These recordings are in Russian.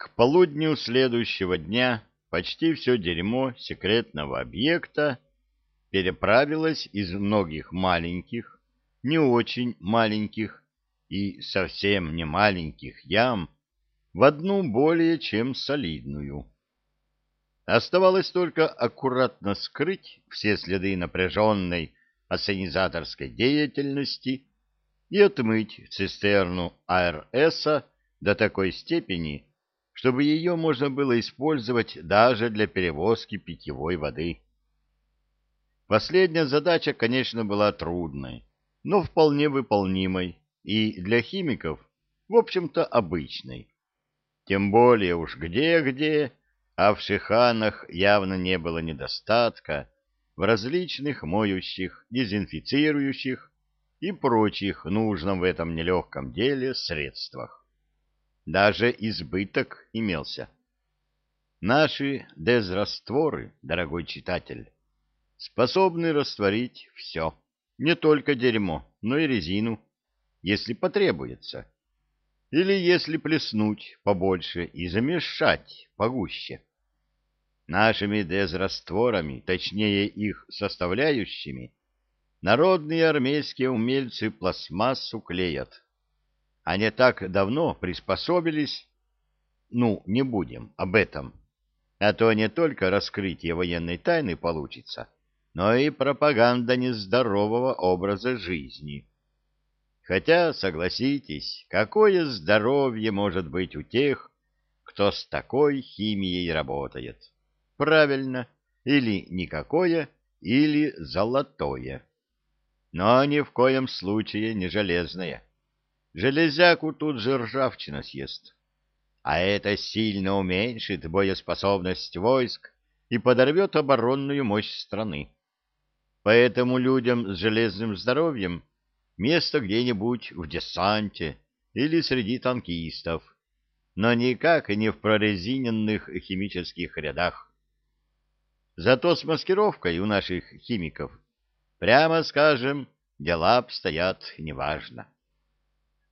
К полудню следующего дня почти все дерьмо секретного объекта переправилось из многих маленьких, не очень маленьких и совсем не маленьких ям в одну более чем солидную. Оставалось только аккуратно скрыть все следы напряженной ассенизаторской деятельности и отмыть цистерну АРСа до такой степени, чтобы ее можно было использовать даже для перевозки питьевой воды. Последняя задача, конечно, была трудной, но вполне выполнимой и для химиков, в общем-то, обычной. Тем более уж где-где, а в шиханах явно не было недостатка в различных моющих, дезинфицирующих и прочих нужном в этом нелегком деле средствах даже избыток имелся. Наши дезрастворы, дорогой читатель, способны растворить все, не только дерьмо, но и резину, если потребуется, или если плеснуть побольше и замешать погуще. Нашими дезрастворами, точнее их составляющими, народные армейские умельцы пластмассу клеят они так давно приспособились... Ну, не будем об этом. А то не только раскрытие военной тайны получится, но и пропаганда нездорового образа жизни. Хотя, согласитесь, какое здоровье может быть у тех, кто с такой химией работает? Правильно, или никакое, или золотое. Но ни в коем случае не железное железяку тут же ржавчина съест. А это сильно уменьшит боеспособность войск и подорвет оборонную мощь страны. Поэтому людям с железным здоровьем место где-нибудь в десанте или среди танкистов, но никак не в прорезиненных химических рядах. Зато с маскировкой у наших химиков, прямо скажем, дела обстоят неважно.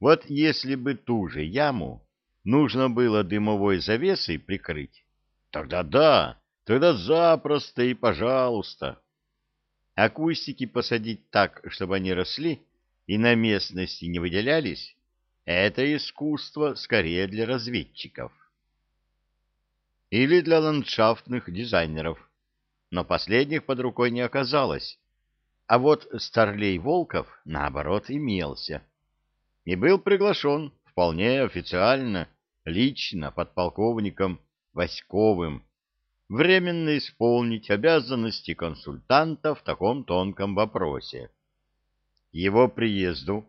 Вот если бы ту же яму нужно было дымовой завесой прикрыть, тогда да, тогда запросто и пожалуйста. А кустики посадить так, чтобы они росли и на местности не выделялись, это искусство скорее для разведчиков. Или для ландшафтных дизайнеров. Но последних под рукой не оказалось. А вот старлей Волков, наоборот, имелся и был приглашен вполне официально, лично подполковником Васьковым, временно исполнить обязанности консультанта в таком тонком вопросе. Его приезду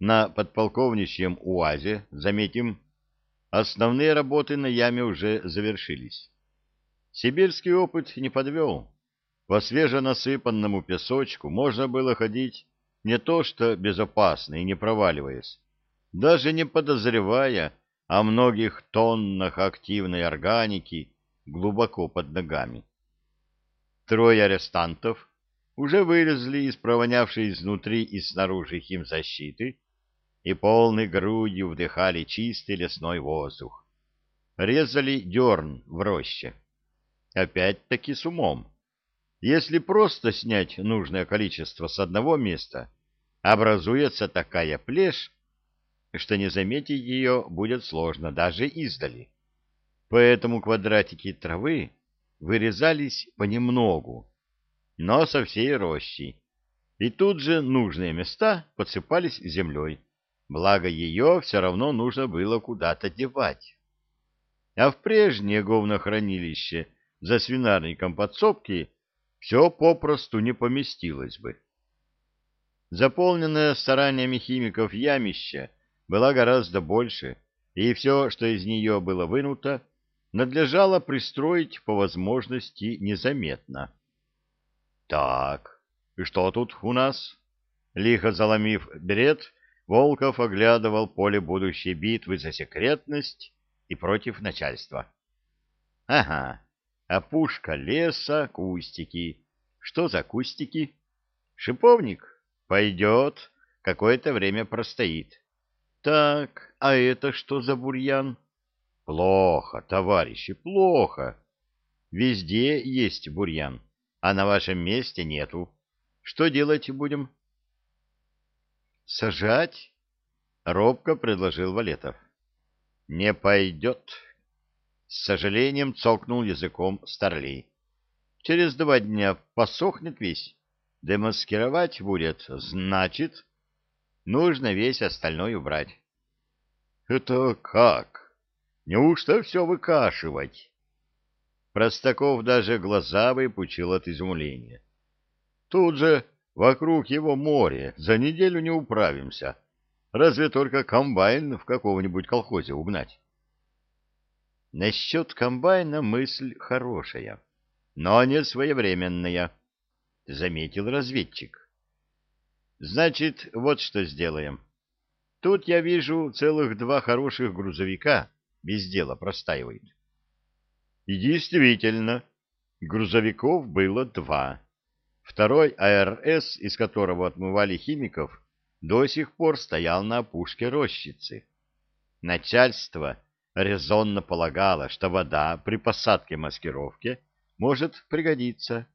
на подполковничьем УАЗе, заметим, основные работы на яме уже завершились. Сибирский опыт не подвел. По свеженасыпанному песочку можно было ходить не то что безопасно и не проваливаясь, даже не подозревая о многих тоннах активной органики глубоко под ногами. Трое арестантов уже вылезли из провонявшей изнутри и снаружи химзащиты и полной грудью вдыхали чистый лесной воздух. Резали дерн в роще. Опять-таки с умом если просто снять нужное количество с одного места, образуется такая плешь, что не заметить ее будет сложно даже издали. Поэтому квадратики травы вырезались понемногу, но со всей рощи, И тут же нужные места подсыпались землей, благо ее все равно нужно было куда-то девать. А в прежнее говнохранилище за свинарником подсобки все попросту не поместилось бы. Заполненная стараниями химиков ямище была гораздо больше, и все, что из нее было вынуто, надлежало пристроить по возможности незаметно. «Так, и что тут у нас?» Лихо заломив берет, Волков оглядывал поле будущей битвы за секретность и против начальства. «Ага, а Опушка леса, кустики. Что за кустики? Шиповник? Пойдет. Какое-то время простоит. Так, а это что за бурьян? Плохо, товарищи, плохо. Везде есть бурьян, а на вашем месте нету. Что делать будем? Сажать? Робко предложил Валетов. Не пойдет. С сожалением цокнул языком Старлей. Через два дня посохнет весь. Демаскировать будет, значит, нужно весь остальной убрать. Это как? Неужто все выкашивать? Простаков даже глаза выпучил от изумления. Тут же вокруг его море, за неделю не управимся. Разве только комбайн в каком-нибудь колхозе угнать? Насчет комбайна мысль хорошая, но не своевременная, — заметил разведчик. — Значит, вот что сделаем. Тут я вижу целых два хороших грузовика без дела простаивает. И действительно, грузовиков было два. Второй АРС, из которого отмывали химиков, до сих пор стоял на опушке рощицы. Начальство резонно полагала, что вода при посадке маскировки может пригодиться.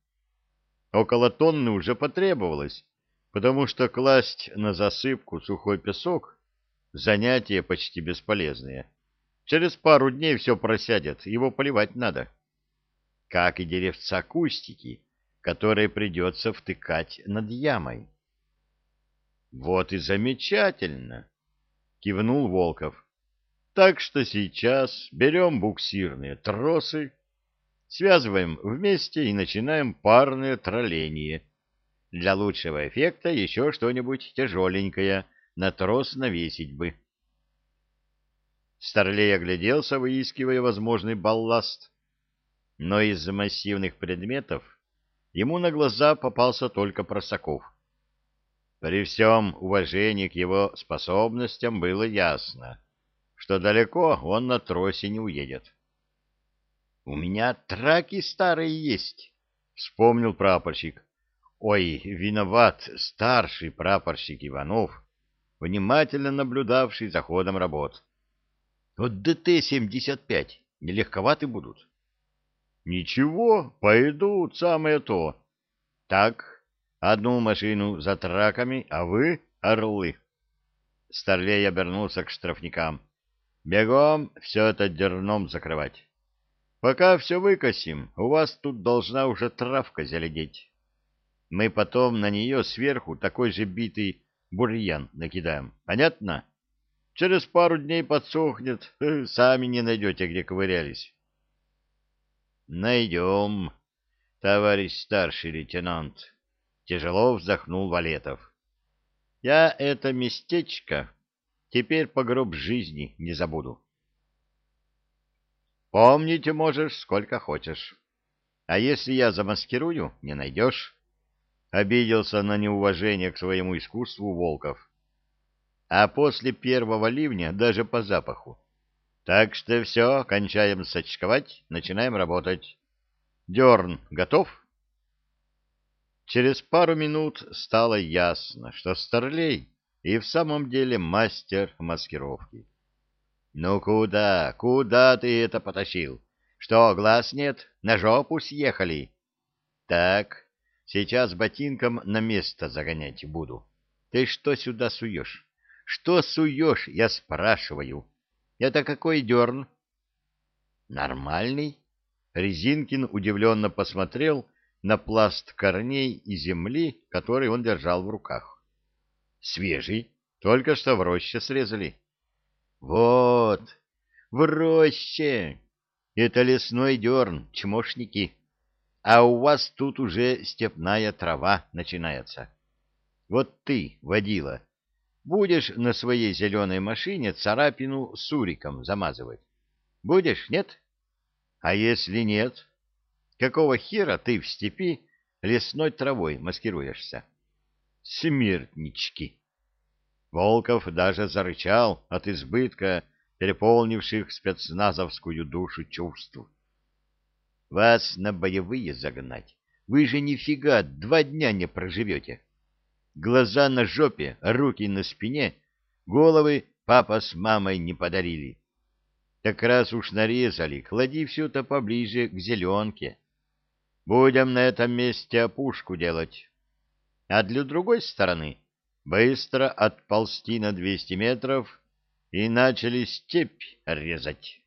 Около тонны уже потребовалось, потому что класть на засыпку сухой песок — занятие почти бесполезное. Через пару дней все просядет, его поливать надо. Как и деревца кустики, которые придется втыкать над ямой. — Вот и замечательно! — кивнул Волков. — так что сейчас берем буксирные тросы, связываем вместе и начинаем парное тролление. Для лучшего эффекта еще что-нибудь тяжеленькое на трос навесить бы. Старлей огляделся, выискивая возможный балласт. Но из массивных предметов ему на глаза попался только Просаков. При всем уважении к его способностям было ясно — что далеко он на тросе не уедет. — У меня траки старые есть, — вспомнил прапорщик. — Ой, виноват старший прапорщик Иванов, внимательно наблюдавший за ходом работ. — Вот ДТ-75 нелегковаты будут. — Ничего, пойдут, самое то. Так, одну машину за траками, а вы — орлы. Старлей обернулся к штрафникам. — Бегом все это дерном закрывать. Пока все выкосим, у вас тут должна уже травка зеленеть. Мы потом на нее сверху такой же битый бурьян накидаем. Понятно? Через пару дней подсохнет, э, сами не найдете, где ковырялись. Найдем, товарищ старший лейтенант. Тяжело вздохнул Валетов. Я это местечко Теперь по гроб жизни не забуду. Помнить можешь сколько хочешь. А если я замаскирую, не найдешь. Обиделся на неуважение к своему искусству Волков. А после первого ливня даже по запаху. Так что все, кончаем сочковать, начинаем работать. Дерн готов? Через пару минут стало ясно, что Старлей и в самом деле мастер маскировки. «Ну куда? Куда ты это потащил? Что, глаз нет? На жопу съехали?» «Так, сейчас ботинком на место загонять буду. Ты что сюда суешь? Что суешь, я спрашиваю? Это какой дерн?» «Нормальный?» Резинкин удивленно посмотрел на пласт корней и земли, который он держал в руках. Свежий, только что в роще срезали. Вот, в роще. Это лесной дерн, чмошники. А у вас тут уже степная трава начинается. Вот ты, водила, будешь на своей зеленой машине царапину суриком замазывать? Будешь, нет? А если нет, какого хера ты в степи лесной травой маскируешься? смертнички. Волков даже зарычал от избытка переполнивших спецназовскую душу чувств. «Вас на боевые загнать? Вы же нифига два дня не проживете. Глаза на жопе, руки на спине, головы папа с мамой не подарили. Так раз уж нарезали, клади все-то поближе к зеленке. Будем на этом месте опушку делать, а для другой стороны быстро отползти на 200 метров и начали степь резать.